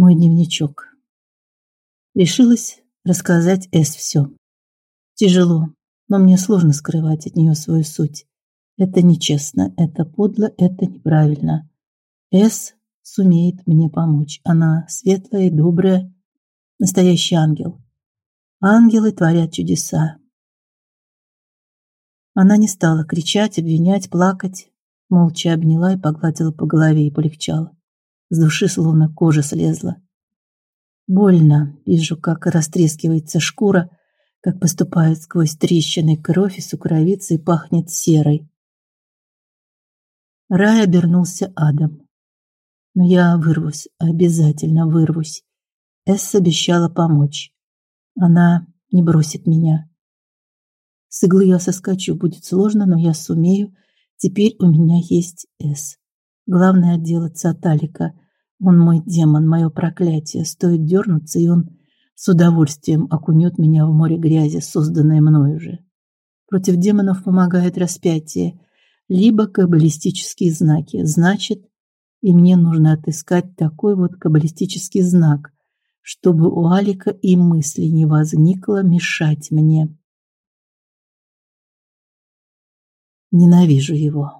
Мой дневничок. Решилась рассказать Эс все. Тяжело, но мне сложно скрывать от нее свою суть. Это нечестно, это подло, это неправильно. Эс сумеет мне помочь. Она светлая и добрая, настоящий ангел. Ангелы творят чудеса. Она не стала кричать, обвинять, плакать, молча обняла и погладила по голове и полегчало. С души словно кожа слезла. Больно, вижу, как растрескивается шкура, как поступает сквозь трещины кровь и сукровица и пахнет серой. Рай обернулся адом. Но я вырвусь, обязательно вырвусь. Эс обещала помочь. Она не бросит меня. С иглы я соскочу, будет сложно, но я сумею. Теперь у меня есть Эс. Главное отделаться от Алика. Он мой демон, мое проклятие. Стоит дернуться, и он с удовольствием окунет меня в море грязи, созданное мною же. Против демонов помогает распятие, либо каббалистические знаки. Значит, и мне нужно отыскать такой вот каббалистический знак, чтобы у Алика и мысли не возникло мешать мне. Ненавижу его.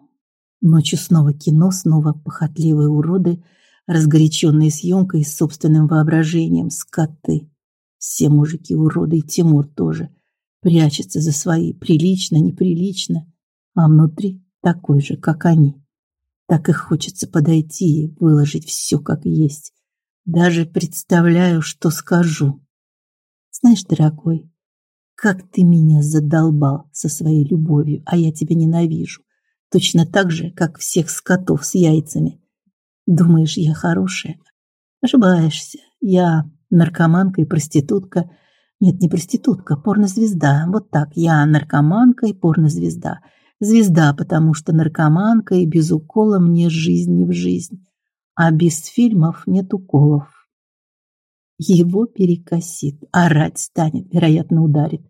Ночью снова кино, снова похотливые уроды, разгоряченные съемкой и собственным воображением, скоты. Все мужики уроды, и Тимур тоже. Прячется за свои, прилично, неприлично, а внутри такой же, как они. Так и хочется подойти и выложить все как есть. Даже представляю, что скажу. Знаешь, дорогой, как ты меня задолбал со своей любовью, а я тебя ненавижу. Точно так же, как всех скотов с яйцами. Думаешь, я хорошая? Ошибаешься. Я наркоманка и проститутка. Нет, не проститутка, порнозвезда. Вот так, я наркоманка и порнозвезда. Звезда, потому что наркоманка и без укола мне жизнь не в жизнь. А без фильмов нет уколов. Его перекосит, орать станет, вероятно, ударит.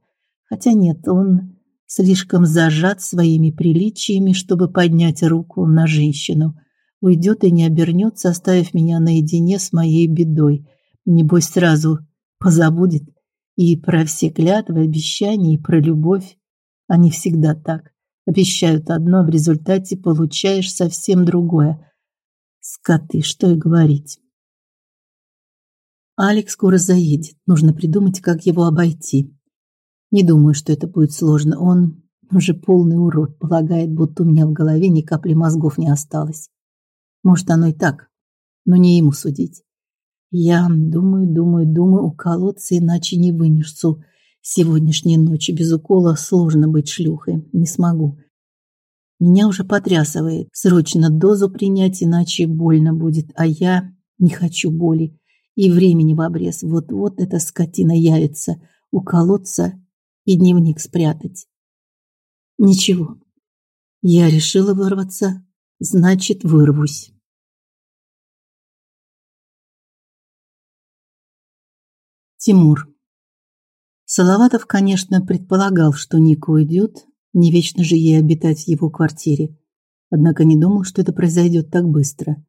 Хотя нет, он слишком зажат своими приличиями, чтобы поднять руку на женщину – уйдет и не обернется, оставив меня наедине с моей бедой. Небось сразу позабудет и про все клятвы, обещания, и про любовь. Они всегда так. Обещают одно, в результате получаешь совсем другое. Скоты, что и говорить. Алекс скоро заедет. Нужно придумать, как его обойти. Не думаю, что это будет сложно. Он уже полный урод, полагает, будто у меня в голове ни капли мозгов не осталось. Может, оно и так, но не ему судить. Я думаю, думаю, думаю, уколоться иначе не вынесу. Сегодняшней ночи без укола сложно быть шлюхой, не смогу. Меня уже потрясывает. Срочно дозу принять, иначе больно будет, а я не хочу боли. И времени в обрез. Вот-вот эта скотина явится, уколоться и дневник спрятать. Ничего. Я решила вырваться Значит, вырвусь. Тимур. Салаватов, конечно, предполагал, что Ника уйдет, не вечно же ей обитать в его квартире. Однако не думал, что это произойдет так быстро.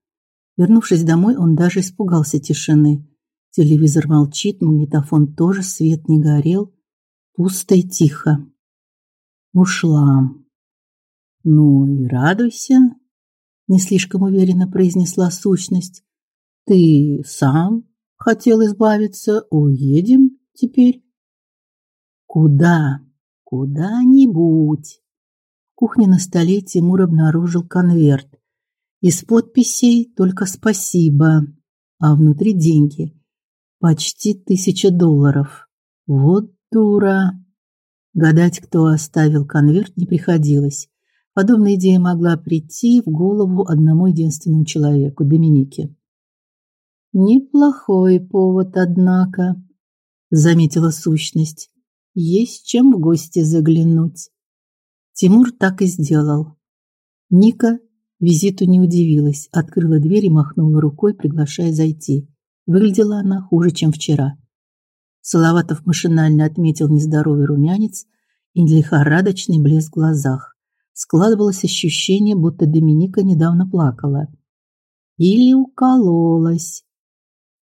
Вернувшись домой, он даже испугался тишины. Телевизор молчит, магнитофон тоже, свет не горел, пусто и тихо. Ушла. Ну и радуйся, не слишком уверенно произнесла сущность. Ты сам хотел избавиться, уедем теперь. Куда? Куда-нибудь. В кухне на столе Тимур обнаружил конверт. Из подписей только спасибо, а внутри деньги. Почти тысяча долларов. Вот дура. Гадать, кто оставил конверт, не приходилось. Подобная идея могла прийти в голову одному единственному человеку Доминике. Неплохой повод, однако, заметила сущность. Есть чем в гости заглянуть. Тимур так и сделал. Ника визиту не удивилась, открыла дверь и махнула рукой, приглашая зайти. Выглядела она хуже, чем вчера. Салаватов машинально отметил нездоровый румянец и лихорадочный блеск в глазах. Складывалось ощущение, будто Доминика недавно плакала. Или укололась.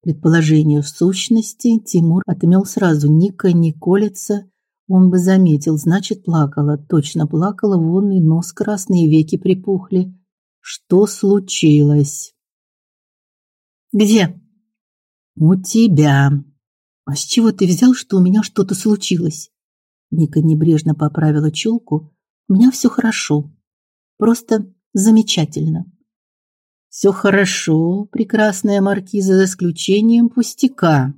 предположению сущности, Тимур отмел сразу Ника не колется, он бы заметил, значит, плакала, точно плакала, вон и нос красные, веки припухли. Что случилось? Где? У тебя. А с чего ты взял, что у меня что-то случилось? Ника небрежно поправила челку. У меня все хорошо. Просто замечательно. Все хорошо, прекрасная маркиза, за исключением пустяка.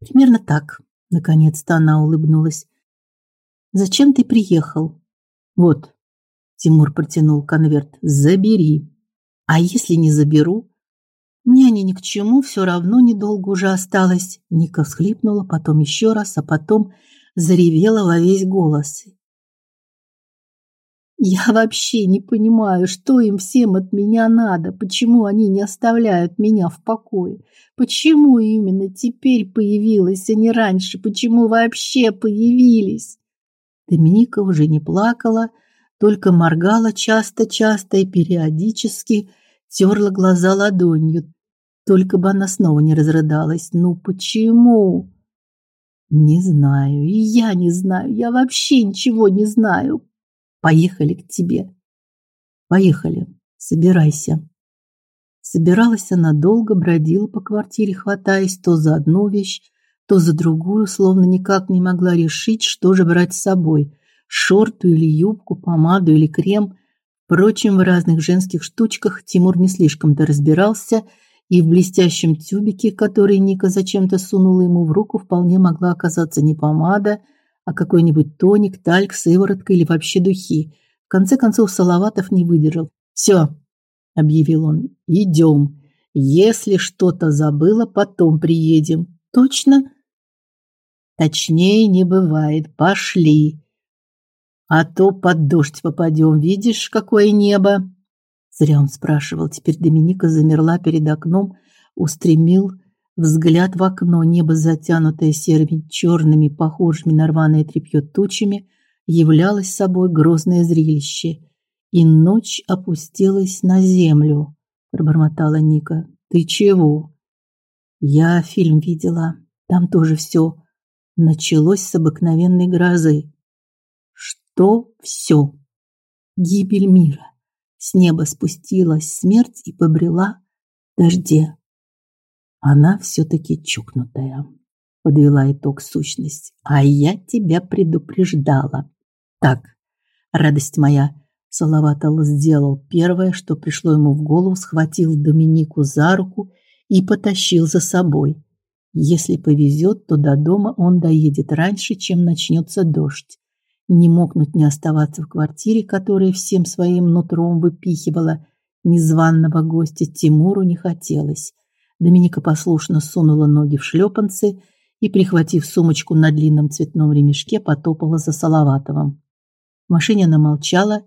Примерно так. Наконец-то она улыбнулась. Зачем ты приехал? Вот. Тимур протянул конверт. Забери. А если не заберу? Мне они ни к чему, все равно недолго уже осталось. Ника всхлипнула, потом еще раз, а потом заревела во весь голос. Я вообще не понимаю, что им всем от меня надо, почему они не оставляют меня в покое. Почему именно теперь появилась, а не раньше? Почему вообще появились? Доминика уже не плакала, только моргала часто-часто и периодически терла глаза ладонью. Только бы она снова не разрыдалась. Ну почему? Не знаю, и я не знаю, я вообще ничего не знаю. Поехали к тебе. Поехали. Собирайся. Собиралась она долго, бродила по квартире, хватаясь то за одну вещь, то за другую, словно никак не могла решить, что же брать с собой: шорту или юбку, помаду или крем. Впрочем, в разных женских штучках Тимур не слишком-то разбирался, и в блестящем тюбике, который Ника зачем-то сунула ему в руку, вполне могла оказаться не помада, а какой-нибудь тоник, тальк, сыворотка или вообще духи. В конце концов Салаватов не выдержал. «Все», — объявил он, — «идем. Если что-то забыла, потом приедем». «Точно?» «Точнее не бывает. Пошли. А то под дождь попадем. Видишь, какое небо?» Зря он спрашивал. Теперь Доминика замерла перед окном, устремил Взгляд в окно, небо, затянутое серыми черными, похожими на рваное тряпье тучами, являлось собой грозное зрелище. И ночь опустилась на землю, пробормотала Ника. Ты чего? Я фильм видела. Там тоже все началось с обыкновенной грозы. Что все? Гибель мира. С неба спустилась смерть и побрела дожде. Она все-таки чукнутая. Подвела итог сущность. А я тебя предупреждала. Так, радость моя, Салаватал сделал первое, что пришло ему в голову, схватил Доминику за руку и потащил за собой. Если повезет, то до дома он доедет раньше, чем начнется дождь. Не мокнуть, не оставаться в квартире, которая всем своим нутром выпихивала незваного гостя, Тимуру не хотелось. Доминика послушно сунула ноги в шлепанцы и, прихватив сумочку на длинном цветном ремешке, потопала за Салаватовым. В машине она молчала,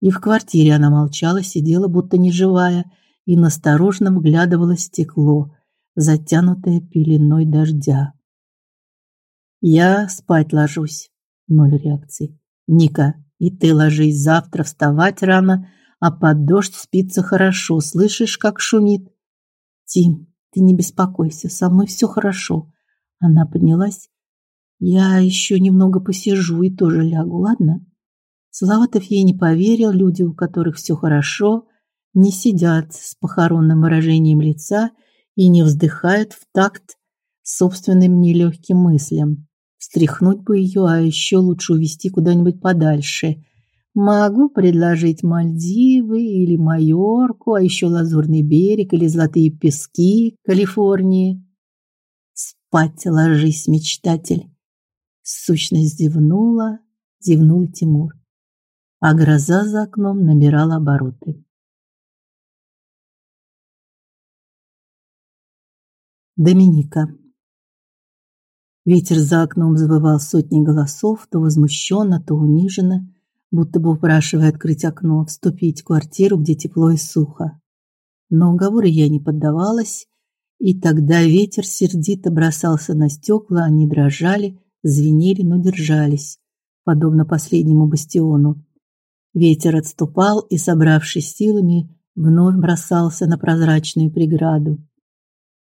и в квартире она молчала, сидела будто неживая и насторожно вглядывалась в стекло, затянутое пеленой дождя. Я спать ложусь. Ноль реакции. Ника, и ты ложись завтра, вставать рано, а под дождь спится хорошо. Слышишь, как шумит? Тим, ты не беспокойся, со мной все хорошо. Она поднялась. Я еще немного посижу и тоже лягу, ладно? Салаватов ей не поверил, люди, у которых все хорошо, не сидят с похоронным выражением лица и не вздыхают в такт собственным нелегким мыслям. Встряхнуть бы ее, а еще лучше увести куда-нибудь подальше, Могу предложить Мальдивы или Майорку, а еще Лазурный берег или Золотые пески Калифорнии. Спать ложись, мечтатель. Сущность зевнула, зевнул Тимур. А гроза за окном набирала обороты. Доминика. Ветер за окном завывал сотни голосов, то возмущенно, то униженно будто бы упрашивая открыть окно, вступить в квартиру, где тепло и сухо. Но уговоры я не поддавалась, и тогда ветер сердито бросался на стекла, они дрожали, звенели, но держались, подобно последнему бастиону. Ветер отступал и, собравшись силами, вновь бросался на прозрачную преграду.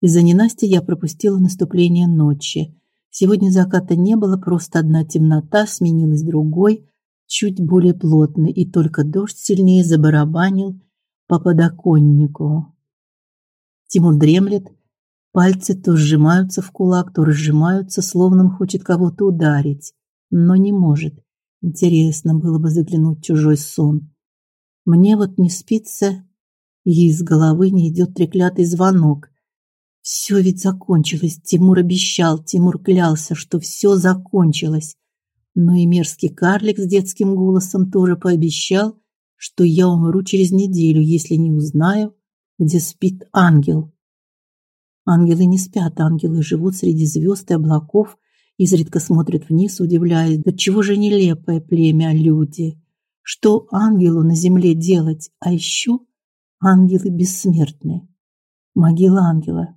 Из-за ненасти я пропустила наступление ночи. Сегодня заката не было, просто одна темнота сменилась другой, чуть более плотной, и только дождь сильнее забарабанил по подоконнику. Тимур дремлет, пальцы то сжимаются в кулак, то разжимаются, словно он хочет кого-то ударить, но не может. Интересно было бы заглянуть в чужой сон. Мне вот не спится, и из головы не идет треклятый звонок. Все ведь закончилось. Тимур обещал, Тимур клялся, что все закончилось. Но и мерзкий карлик с детским голосом тоже пообещал, что я умру через неделю, если не узнаю, где спит ангел. Ангелы не спят, ангелы живут среди звезд и облаков, изредка смотрят вниз, удивляясь, до чего же нелепое племя люди. Что ангелу на земле делать? А еще ангелы бессмертны. Могила ангела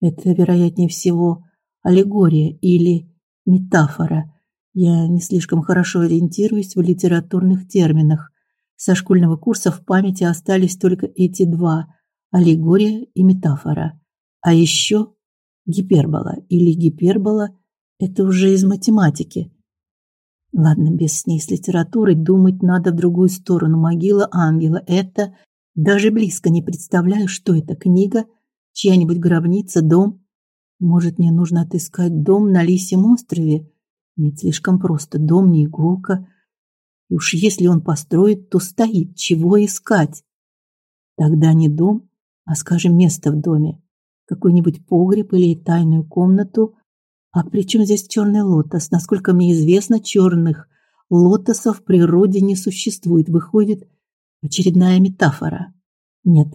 это, вероятнее всего, аллегория или метафора. Я не слишком хорошо ориентируюсь в литературных терминах. Со школьного курса в памяти остались только эти два: аллегория и метафора. А еще гипербола или гипербола это уже из математики. Ладно, без с ней с литературой думать надо в другую сторону. Могила ангела это даже близко не представляю, что это книга чья-нибудь гробница, дом. Может, мне нужно отыскать дом на Лисьем острове? Нет, слишком просто. Дом не иголка. И уж если он построит, то стоит. Чего искать? Тогда не дом, а, скажем, место в доме. Какой-нибудь погреб или тайную комнату. А при чем здесь черный лотос? Насколько мне известно, черных лотосов в природе не существует. Выходит, очередная метафора. Нет,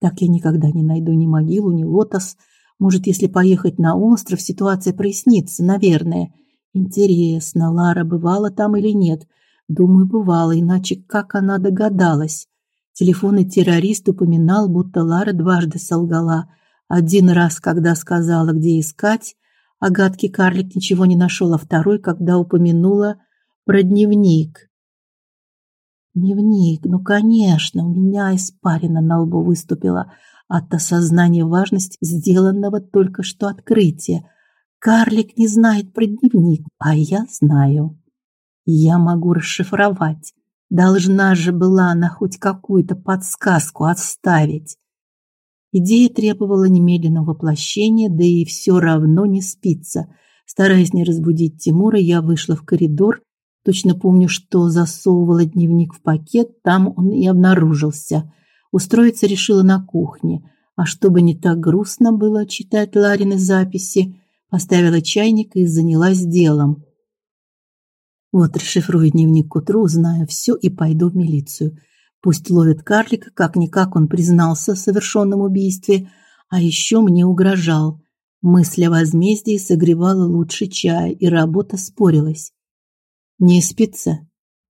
так я никогда не найду ни могилу, ни лотос. Может, если поехать на остров, ситуация прояснится, наверное. Интересно, Лара бывала там или нет? Думаю, бывала, иначе как она догадалась? Телефонный террорист упоминал, будто Лара дважды солгала. Один раз, когда сказала, где искать, а гадкий карлик ничего не нашел, а второй, когда упомянула про дневник. Дневник, ну, конечно, у меня испарина на лбу выступила от осознания важности сделанного только что открытия. Карлик не знает про дневник, а я знаю. Я могу расшифровать. Должна же была она хоть какую-то подсказку оставить. Идея требовала немедленного воплощения, да и все равно не спится. Стараясь не разбудить Тимура, я вышла в коридор Точно помню, что засовывала дневник в пакет, там он и обнаружился. Устроиться решила на кухне, а чтобы не так грустно было читать Ларины записи, поставила чайник и занялась делом. Вот расшифрую дневник к утру, узнаю все и пойду в милицию. Пусть ловят карлика, как-никак он признался в совершенном убийстве, а еще мне угрожал. Мысль о возмездии согревала лучше чая, и работа спорилась. Не спится?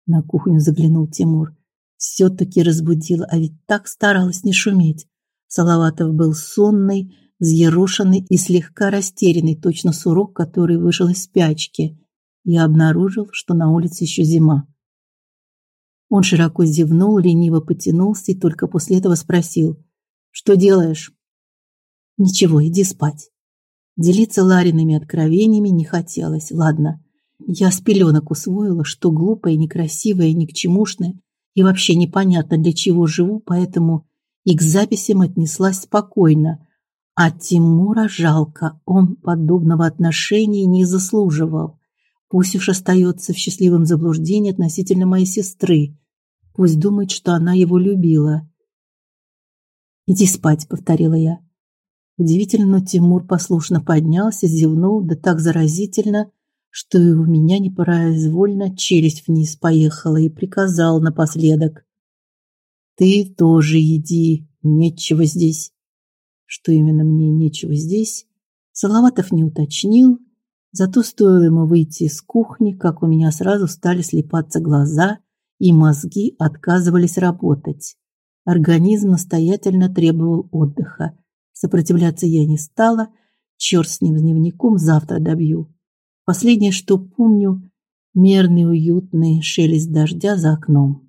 На кухню заглянул Тимур. все таки разбудила, а ведь так старалась не шуметь. Салаватов был сонный, взъерошенный и слегка растерянный, точно сурок, который вышел из спячки. Я обнаружил, что на улице еще зима. Он широко зевнул, лениво потянулся и только после этого спросил: "Что делаешь?" "Ничего, иди спать". Делиться Лариными откровениями не хотелось. Ладно, я с пеленок усвоила, что глупая, некрасивая, никчемушная и вообще непонятно для чего живу, поэтому и к записям отнеслась спокойно. А Тимура жалко, он подобного отношения не заслуживал. Пусть уж остается в счастливом заблуждении относительно моей сестры. Пусть думает, что она его любила. Иди спать, повторила я. Удивительно, но Тимур послушно поднялся, зевнул, да так заразительно, что и у меня непроизвольно челюсть вниз поехала и приказал напоследок: "Ты тоже иди, нечего здесь". Что именно мне нечего здесь, Салаватов не уточнил, зато стоило ему выйти из кухни, как у меня сразу стали слепаться глаза, и мозги отказывались работать. Организм настоятельно требовал отдыха. Сопротивляться я не стала. Черт с ним с дневником, завтра добью. Последнее, что помню, мерный уютный шелест дождя за окном.